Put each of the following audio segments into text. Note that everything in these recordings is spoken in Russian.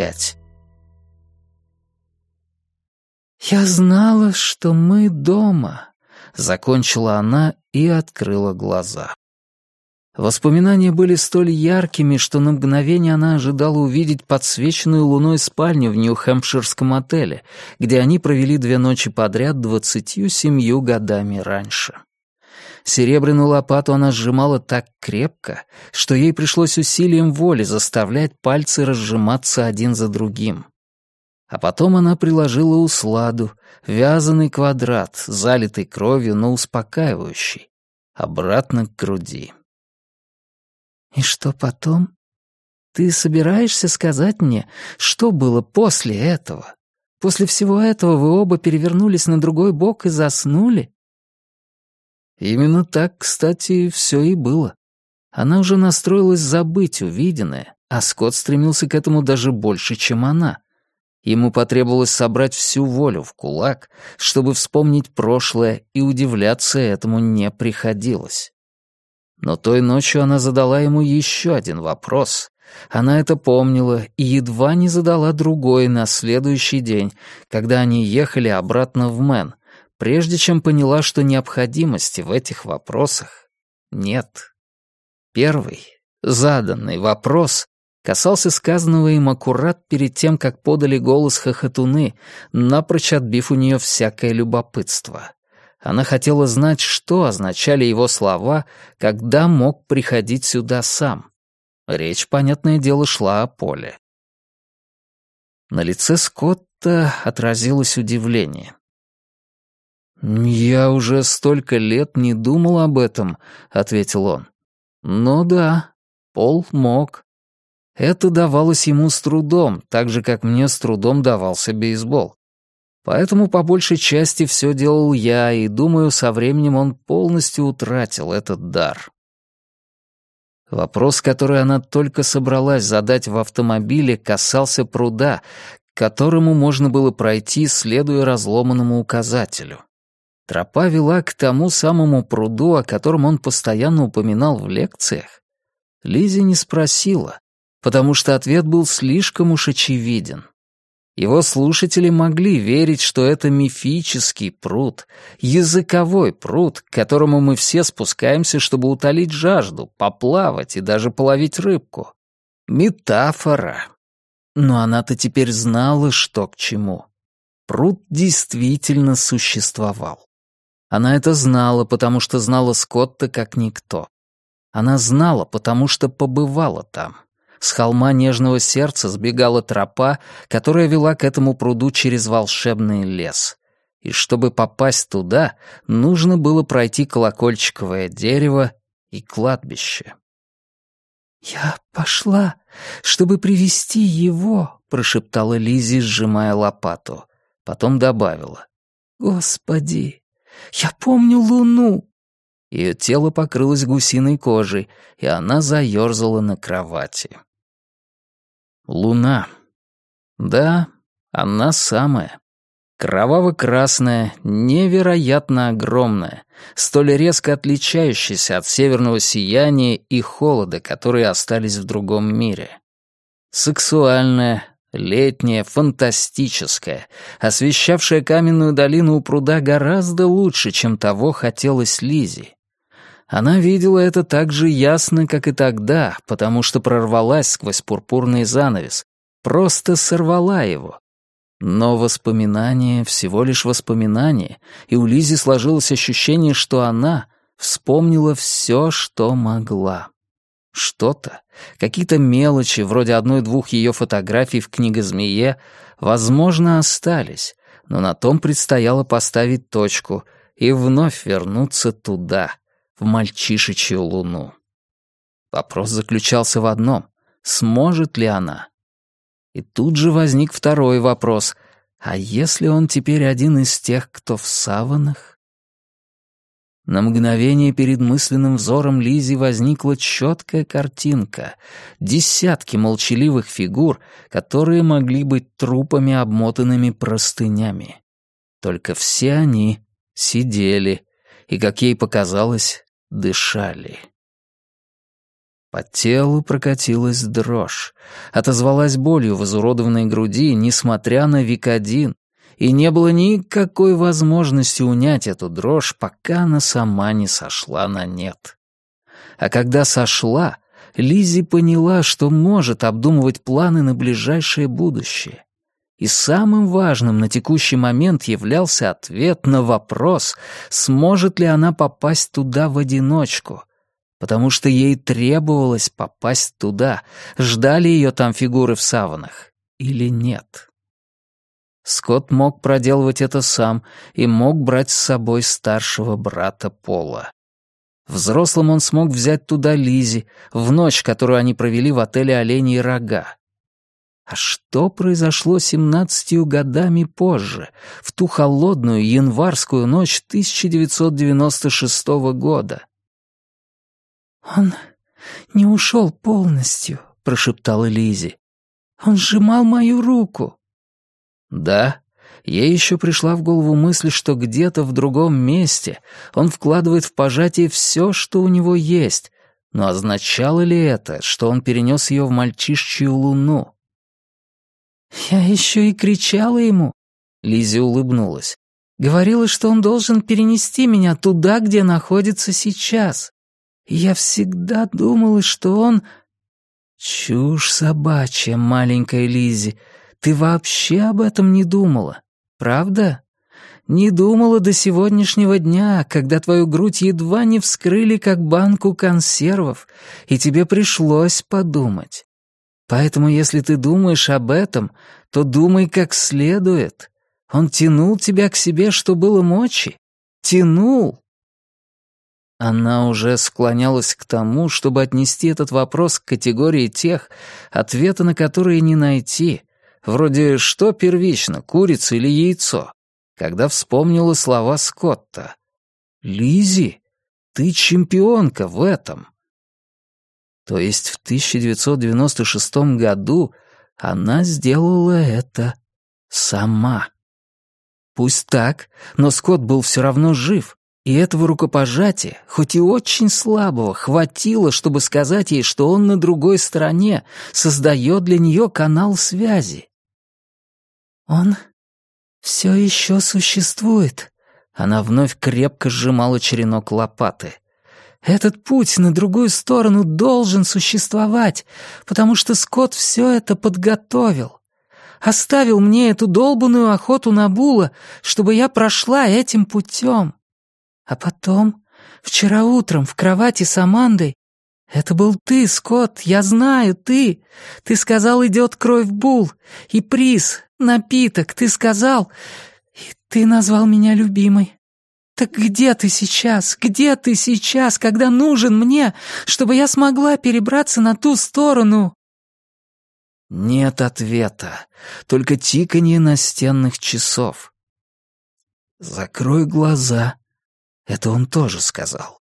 опять. «Я знала, что мы дома», — закончила она и открыла глаза. Воспоминания были столь яркими, что на мгновение она ожидала увидеть подсвеченную луной спальню в Нью-Хэмпширском отеле, где они провели две ночи подряд двадцатью семью годами раньше. Серебряную лопату она сжимала так крепко, что ей пришлось усилием воли заставлять пальцы разжиматься один за другим. А потом она приложила усладу, вязаный квадрат, залитый кровью, но успокаивающий, обратно к груди. «И что потом? Ты собираешься сказать мне, что было после этого? После всего этого вы оба перевернулись на другой бок и заснули?» Именно так, кстати, все и было. Она уже настроилась забыть увиденное, а Скотт стремился к этому даже больше, чем она. Ему потребовалось собрать всю волю в кулак, чтобы вспомнить прошлое, и удивляться этому не приходилось. Но той ночью она задала ему еще один вопрос. Она это помнила и едва не задала другой на следующий день, когда они ехали обратно в Мэн, прежде чем поняла, что необходимости в этих вопросах нет. Первый, заданный вопрос касался сказанного им аккурат перед тем, как подали голос хохотуны, напрочь отбив у нее всякое любопытство. Она хотела знать, что означали его слова, когда мог приходить сюда сам. Речь, понятное дело, шла о поле. На лице Скотта отразилось удивление. «Я уже столько лет не думал об этом», — ответил он. «Ну да, Пол мог. Это давалось ему с трудом, так же, как мне с трудом давался бейсбол. Поэтому по большей части все делал я, и, думаю, со временем он полностью утратил этот дар. Вопрос, который она только собралась задать в автомобиле, касался пруда, к которому можно было пройти, следуя разломанному указателю. Тропа вела к тому самому пруду, о котором он постоянно упоминал в лекциях. Лизи не спросила, потому что ответ был слишком уж очевиден. Его слушатели могли верить, что это мифический пруд, языковой пруд, к которому мы все спускаемся, чтобы утолить жажду, поплавать и даже половить рыбку. Метафора. Но она-то теперь знала, что к чему. Пруд действительно существовал. Она это знала, потому что знала Скотта как никто. Она знала, потому что побывала там. С холма нежного сердца сбегала тропа, которая вела к этому пруду через волшебный лес. И чтобы попасть туда, нужно было пройти колокольчиковое дерево и кладбище. «Я пошла, чтобы привести его», — прошептала Лизи, сжимая лопату. Потом добавила. «Господи, я помню луну». Ее тело покрылось гусиной кожей, и она заерзала на кровати. Луна. Да, она самая. Кроваво-красная, невероятно огромная, столь резко отличающаяся от северного сияния и холода, которые остались в другом мире. Сексуальная, летняя, фантастическая, освещавшая каменную долину у пруда гораздо лучше, чем того хотелось Лизе. Она видела это так же ясно, как и тогда, потому что прорвалась сквозь пурпурный занавес, просто сорвала его. Но воспоминание всего лишь воспоминание, и у Лизи сложилось ощущение, что она вспомнила все, что могла. Что-то, какие-то мелочи, вроде одной-двух ее фотографий в книгозмее, возможно, остались, но на том предстояло поставить точку и вновь вернуться туда, в мальчишечью луну. Вопрос заключался в одном — сможет ли она? И тут же возник второй вопрос — а если он теперь один из тех, кто в саванах? На мгновение перед мысленным взором Лизи возникла четкая картинка. Десятки молчаливых фигур, которые могли быть трупами, обмотанными простынями. Только все они сидели и, как ей показалось, дышали. По телу прокатилась дрожь, отозвалась болью в изуродованной груди, несмотря на Викодин, и не было никакой возможности унять эту дрожь, пока она сама не сошла на нет. А когда сошла, Лизи поняла, что может обдумывать планы на ближайшее будущее. И самым важным на текущий момент являлся ответ на вопрос, сможет ли она попасть туда в одиночку, потому что ей требовалось попасть туда, ждали ее там фигуры в саванах или нет. Скотт мог проделывать это сам и мог брать с собой старшего брата Пола. Взрослым он смог взять туда Лизи в ночь, которую они провели в отеле «Олени и рога». А что произошло семнадцатью годами позже, в ту холодную январскую ночь 1996 года? «Он не ушел полностью», — прошептала Лизи. «Он сжимал мою руку». Да, ей еще пришла в голову мысль, что где-то в другом месте он вкладывает в пожатие все, что у него есть, но означало ли это, что он перенес ее в мальчишчью луну? «Я еще и кричала ему», — Лизи улыбнулась. «Говорила, что он должен перенести меня туда, где находится сейчас. Я всегда думала, что он...» «Чушь собачья, маленькая Лизи. Ты вообще об этом не думала, правда? Не думала до сегодняшнего дня, когда твою грудь едва не вскрыли, как банку консервов, и тебе пришлось подумать. Поэтому, если ты думаешь об этом, то думай как следует. Он тянул тебя к себе, что было мочи. Тянул, она уже склонялась к тому, чтобы отнести этот вопрос к категории тех, ответа на которые не найти, вроде «что первично, курица или яйцо?», когда вспомнила слова Скотта. Лизи, ты чемпионка в этом». То есть в 1996 году она сделала это сама. Пусть так, но Скотт был все равно жив, и этого рукопожатия, хоть и очень слабого, хватило, чтобы сказать ей, что он на другой стороне, создает для нее канал связи. «Он все еще существует», — она вновь крепко сжимала черенок лопаты. «Этот путь на другую сторону должен существовать, потому что Скотт все это подготовил. Оставил мне эту долбанную охоту на Була, чтобы я прошла этим путем». А потом, вчера утром в кровати с Амандой, это был ты, Скотт, я знаю, ты. Ты сказал, идет кровь Бул, и приз, напиток, ты сказал, и ты назвал меня любимой. Так где ты сейчас? Где ты сейчас, когда нужен мне, чтобы я смогла перебраться на ту сторону?» Нет ответа, только тиканье настенных часов. Закрой глаза это он тоже сказал.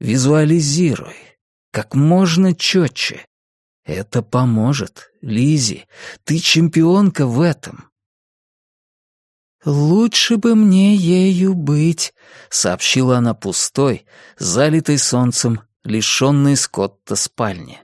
Визуализируй. Как можно четче. Это поможет. Лизи, ты чемпионка в этом. «Лучше бы мне ею быть», — сообщила она пустой, залитой солнцем, лишенной Скотта спальни.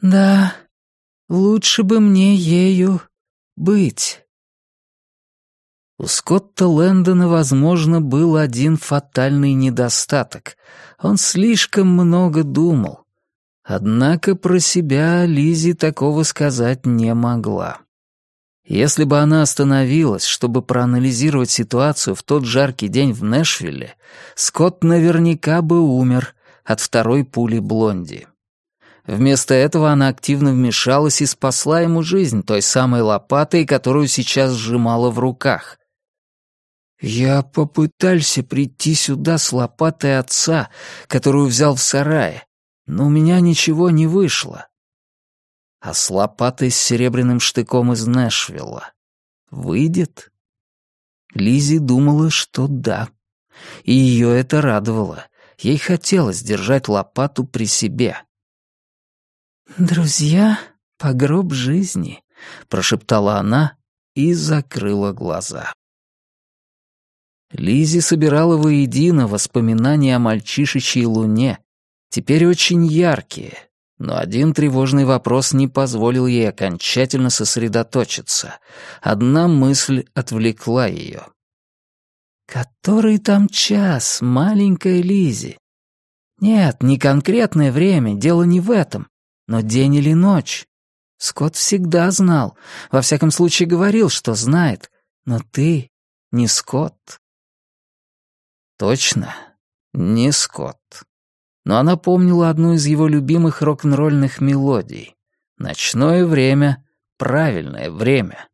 «Да, лучше бы мне ею быть». У Скотта Лэндона, возможно, был один фатальный недостаток. Он слишком много думал. Однако про себя Лизи такого сказать не могла. Если бы она остановилась, чтобы проанализировать ситуацию в тот жаркий день в Нэшвилле, Скотт наверняка бы умер от второй пули Блонди. Вместо этого она активно вмешалась и спасла ему жизнь той самой лопатой, которую сейчас сжимала в руках. Я попытался прийти сюда с лопатой отца, которую взял в сарае, но у меня ничего не вышло. А с лопатой с серебряным штыком из Нэшвилла выйдет? Лизи думала, что да. И ее это радовало. Ей хотелось держать лопату при себе. «Друзья, погроб жизни», — прошептала она и закрыла глаза. Лизи собирала воедино воспоминания о мальчишечьей луне Теперь очень яркие, но один тревожный вопрос не позволил ей окончательно сосредоточиться. Одна мысль отвлекла ее. «Который там час, маленькая Лизи?» «Нет, не конкретное время, дело не в этом, но день или ночь. Скотт всегда знал, во всяком случае говорил, что знает, но ты не Скотт». Точно, не Скотт. Но она помнила одну из его любимых рок-н-ролльных мелодий. «Ночное время — правильное время».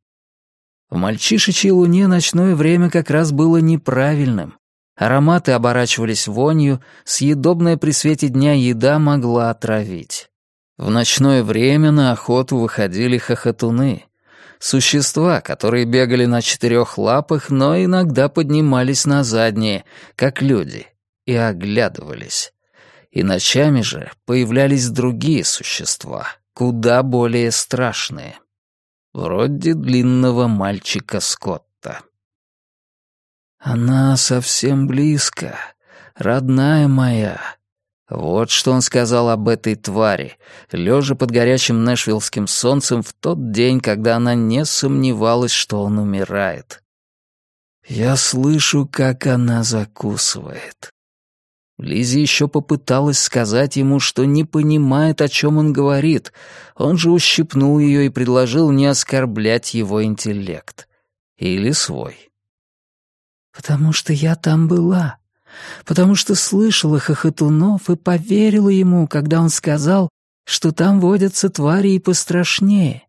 В мальчишечьей луне ночное время как раз было неправильным. Ароматы оборачивались вонью, съедобная при свете дня еда могла отравить. В ночное время на охоту выходили хохотуны. Существа, которые бегали на четырех лапах, но иногда поднимались на задние, как люди, и оглядывались. И ночами же появлялись другие существа, куда более страшные. Вроде длинного мальчика Скотта. «Она совсем близко, родная моя», вот что он сказал об этой твари, лежа под горячим нэшвиллским солнцем в тот день, когда она не сомневалась, что он умирает. Я слышу, как она закусывает. Лизи еще попыталась сказать ему, что не понимает, о чем он говорит. Он же ущипнул ее и предложил не оскорблять его интеллект. Или свой. «Потому что я там была», потому что слышала хохотунов и поверила ему, когда он сказал, что там водятся твари и пострашнее.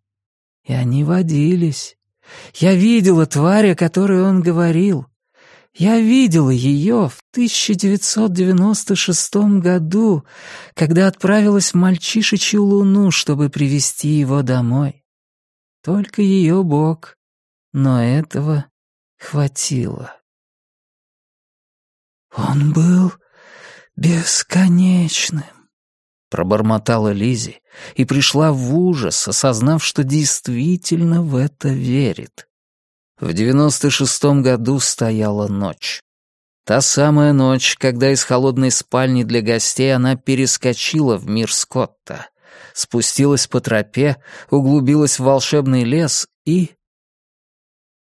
И они водились. Я видела тварь, о которой он говорил. Я видела ее в 1996 году, когда отправилась в мальчишечью луну, чтобы привести его домой. Только ее бог, но этого хватило. «Он был бесконечным», — пробормотала Лизи и пришла в ужас, осознав, что действительно в это верит. В девяносто шестом году стояла ночь. Та самая ночь, когда из холодной спальни для гостей она перескочила в мир Скотта, спустилась по тропе, углубилась в волшебный лес и...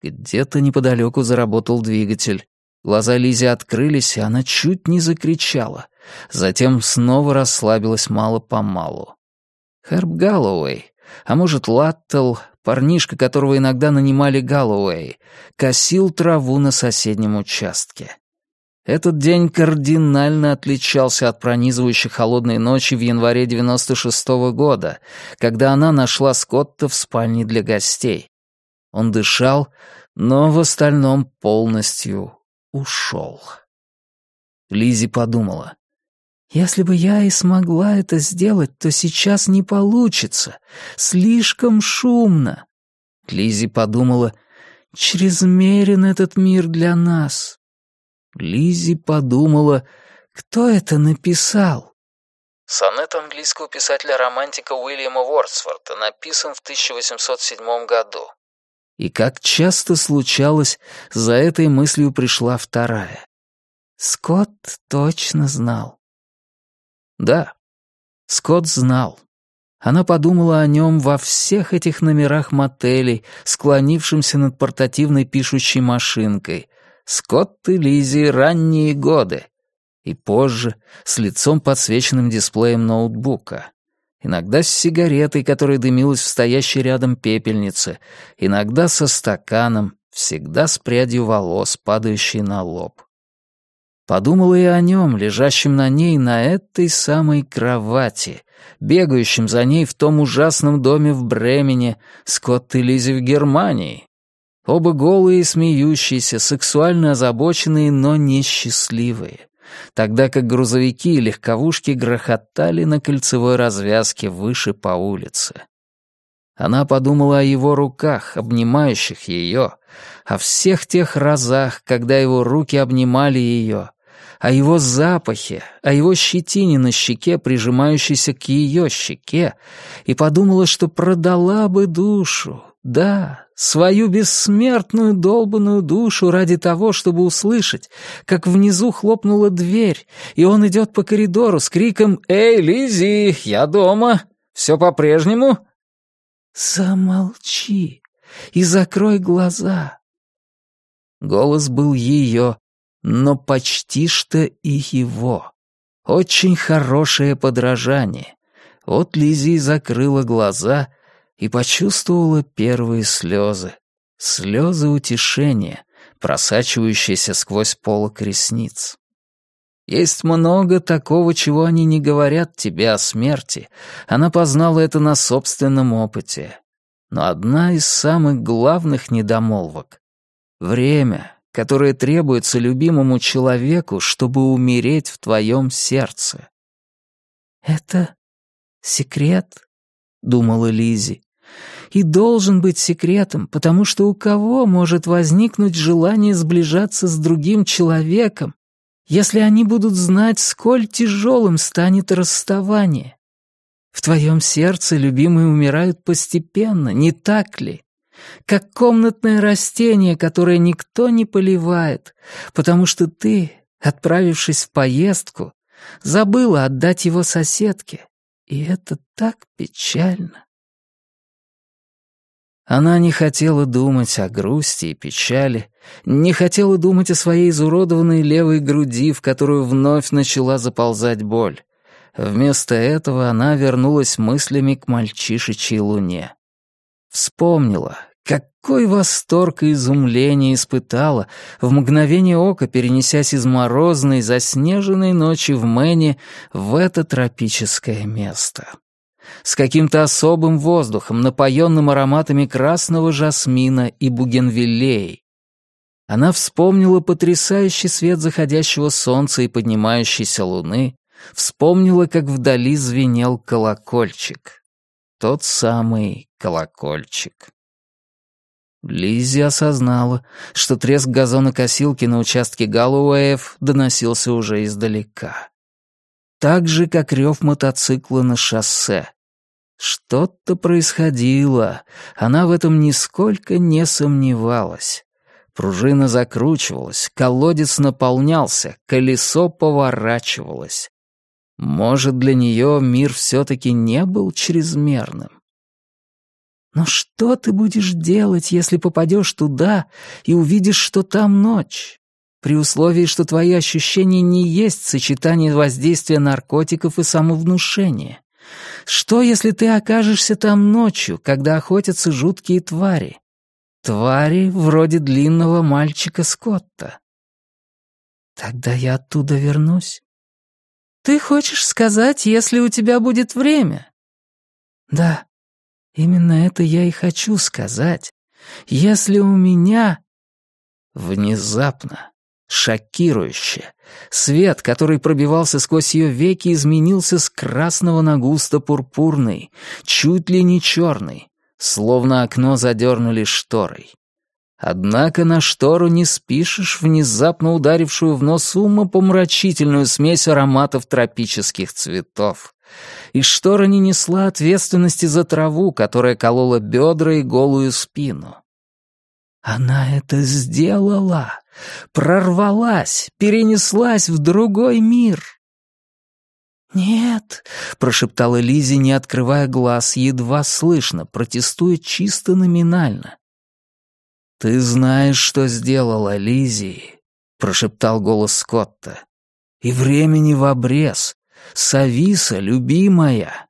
Где-то неподалеку заработал двигатель. Глаза Лизи открылись, и она чуть не закричала. Затем снова расслабилась мало-помалу. Херб Галлоуэй, а может, Латтел, парнишка, которого иногда нанимали Галлоуэй, косил траву на соседнем участке. Этот день кардинально отличался от пронизывающей холодной ночи в январе 96 -го года, когда она нашла Скотта в спальне для гостей. Он дышал, но в остальном полностью ушел. Лизи подумала. «Если бы я и смогла это сделать, то сейчас не получится. Слишком шумно». Лизи подумала. «Чрезмерен этот мир для нас». Лизи подумала. «Кто это написал?» Сонет английского писателя-романтика Уильяма Уордсворта написан в 1807 году. И как часто случалось, за этой мыслью пришла вторая. Скотт точно знал. Да, Скотт знал. Она подумала о нем во всех этих номерах мотелей, склонившимся над портативной пишущей машинкой. Скотт и Лизи ранние годы. И позже, с лицом подсвеченным дисплеем ноутбука иногда с сигаретой, которая дымилась в стоящей рядом пепельнице, иногда со стаканом, всегда с прядью волос, падающей на лоб. Подумала и о нем, лежащем на ней на этой самой кровати, бегающем за ней в том ужасном доме в Бремене, Скотт и Лизи в Германии. Оба голые и смеющиеся, сексуально озабоченные, но несчастливые тогда как грузовики и легковушки грохотали на кольцевой развязке выше по улице. Она подумала о его руках, обнимающих ее, о всех тех разах, когда его руки обнимали ее, о его запахе, о его щетине на щеке, прижимающейся к ее щеке, и подумала, что продала бы душу, Да, свою бессмертную долбанную душу ради того, чтобы услышать, как внизу хлопнула дверь, и он идет по коридору с криком «Эй, Лизи, я дома! Все по-прежнему?» «Замолчи и закрой глаза!» Голос был ее, но почти что и его. Очень хорошее подражание. Вот Лизи закрыла глаза — и почувствовала первые слезы. Слезы утешения, просачивающиеся сквозь полок ресниц. Есть много такого, чего они не говорят тебе о смерти. Она познала это на собственном опыте. Но одна из самых главных недомолвок — время, которое требуется любимому человеку, чтобы умереть в твоем сердце. «Это секрет?» — думала Лизи и должен быть секретом, потому что у кого может возникнуть желание сближаться с другим человеком, если они будут знать, сколь тяжелым станет расставание? В твоем сердце любимые умирают постепенно, не так ли? Как комнатное растение, которое никто не поливает, потому что ты, отправившись в поездку, забыла отдать его соседке. И это так печально. Она не хотела думать о грусти и печали, не хотела думать о своей изуродованной левой груди, в которую вновь начала заползать боль. Вместо этого она вернулась мыслями к мальчишечьей луне. Вспомнила, какой восторг и изумление испытала, в мгновение ока перенесясь из морозной, заснеженной ночи в Мэне в это тропическое место с каким-то особым воздухом, напоенным ароматами красного жасмина и бугенвиллей. Она вспомнила потрясающий свет заходящего солнца и поднимающейся луны, вспомнила, как вдали звенел колокольчик. Тот самый колокольчик. Лиззи осознала, что треск газонокосилки на участке Галлоуэев доносился уже издалека. Так же, как рев мотоцикла на шоссе. Что-то происходило, она в этом нисколько не сомневалась. Пружина закручивалась, колодец наполнялся, колесо поворачивалось. Может, для нее мир все-таки не был чрезмерным? Но что ты будешь делать, если попадешь туда и увидишь, что там ночь? При условии, что твои ощущения не есть сочетание воздействия наркотиков и самовнушения. Что, если ты окажешься там ночью, когда охотятся жуткие твари? Твари вроде длинного мальчика Скотта. Тогда я оттуда вернусь. Ты хочешь сказать, если у тебя будет время? Да, именно это я и хочу сказать. Если у меня... Внезапно Шокирующе. Свет, который пробивался сквозь ее веки, изменился с красного на густо-пурпурный, чуть ли не черный, словно окно задернули шторой. Однако на штору не спишешь внезапно ударившую в нос умопомрачительную смесь ароматов тропических цветов. И штора не несла ответственности за траву, которая колола бедра и голую спину. Она это сделала, прорвалась, перенеслась в другой мир. «Нет», — прошептала Лизи, не открывая глаз, едва слышно, протестуя чисто номинально. «Ты знаешь, что сделала Лизи», — прошептал голос Скотта. «И времени в обрез. Сависа, любимая,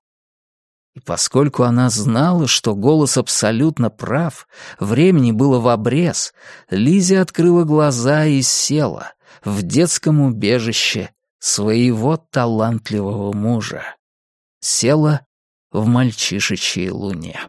и поскольку она знала, что голос абсолютно прав, времени было в обрез, Лизи открыла глаза и села в детском убежище своего талантливого мужа. Села в мальчишечьей луне.